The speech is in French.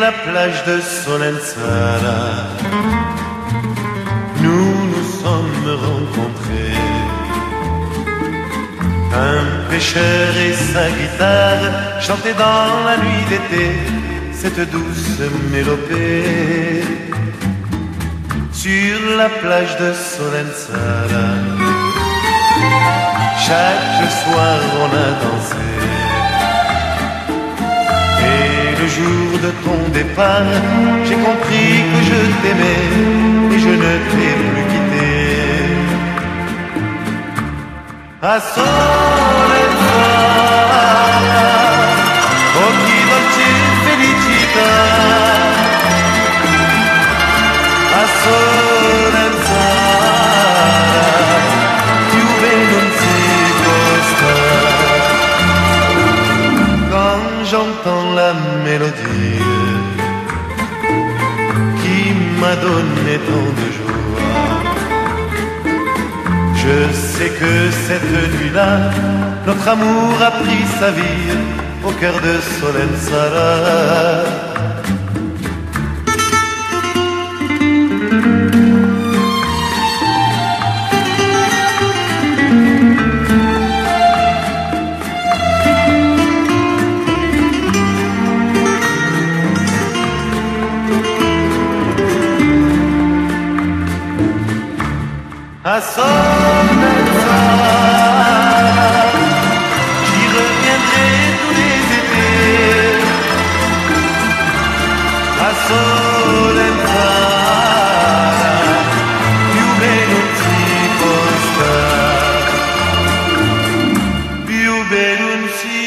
la plage de Solensara, nous nous sommes rencontrés. Un pêcheur et sa guitare chantaient dans la nuit d'été cette douce mélopée. Sur la plage de Solensara, chaque soir on a dansé. J'ai compris que je t'aimais et je ne t'ai plus quitté. Solensara, occhi dolci felicità. A più non. Quand j'entends la mélodie m'a donné tant de joie, je sais que cette nuit-là, notre amour a pris sa vie au cœur de Solensara. à son altar. J'y reviendrai tous les étés à son altar. Più bello si posta, si